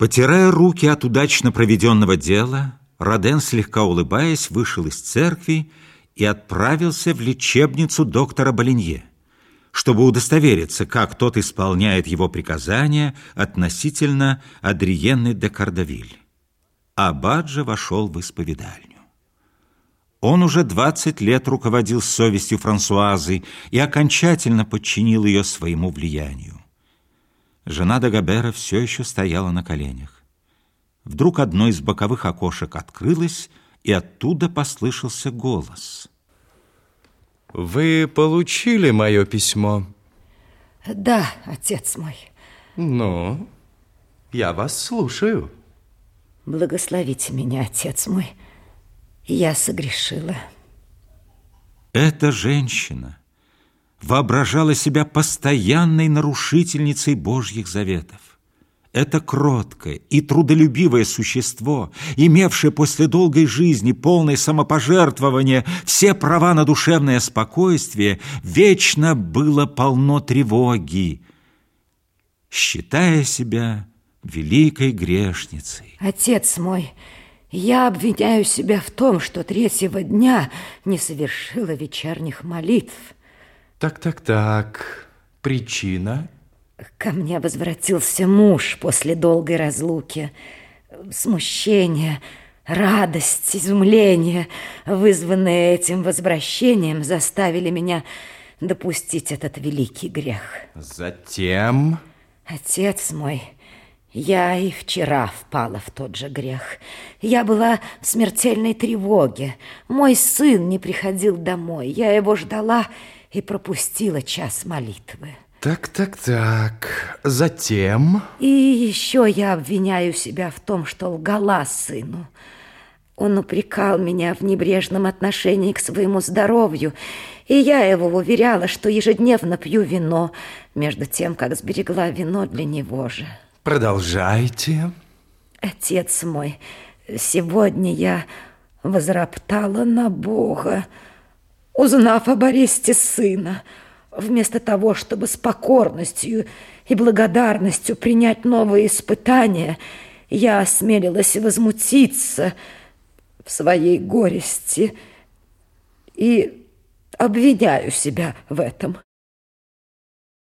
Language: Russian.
Потирая руки от удачно проведенного дела, Роден, слегка улыбаясь, вышел из церкви и отправился в лечебницу доктора Болинье, чтобы удостовериться, как тот исполняет его приказания относительно Адриенны де Кардавиль. А Баджа вошел в исповедальню. Он уже 20 лет руководил совестью Франсуазы и окончательно подчинил ее своему влиянию. Жена Дагабера все еще стояла на коленях. Вдруг одно из боковых окошек открылось, и оттуда послышался голос. Вы получили мое письмо? Да, отец мой. Ну, я вас слушаю. Благословите меня, отец мой. Я согрешила. Эта женщина воображала себя постоянной нарушительницей Божьих заветов. Это кроткое и трудолюбивое существо, имевшее после долгой жизни полное самопожертвование все права на душевное спокойствие, вечно было полно тревоги, считая себя великой грешницей. Отец мой, я обвиняю себя в том, что третьего дня не совершила вечерних молитв. Так-так-так, причина? Ко мне возвратился муж после долгой разлуки. Смущение, радость, изумление, вызванные этим возвращением, заставили меня допустить этот великий грех. Затем... Отец мой, я и вчера впала в тот же грех. Я была в смертельной тревоге. Мой сын не приходил домой. Я его ждала и пропустила час молитвы. Так, так, так. Затем... И еще я обвиняю себя в том, что лгала сыну. Он упрекал меня в небрежном отношении к своему здоровью, и я его уверяла, что ежедневно пью вино, между тем, как сберегла вино для него же. Продолжайте. Отец мой, сегодня я возроптала на Бога, узнав об аресте сына. Вместо того, чтобы с покорностью и благодарностью принять новые испытания, я осмелилась возмутиться в своей горести и обвиняю себя в этом.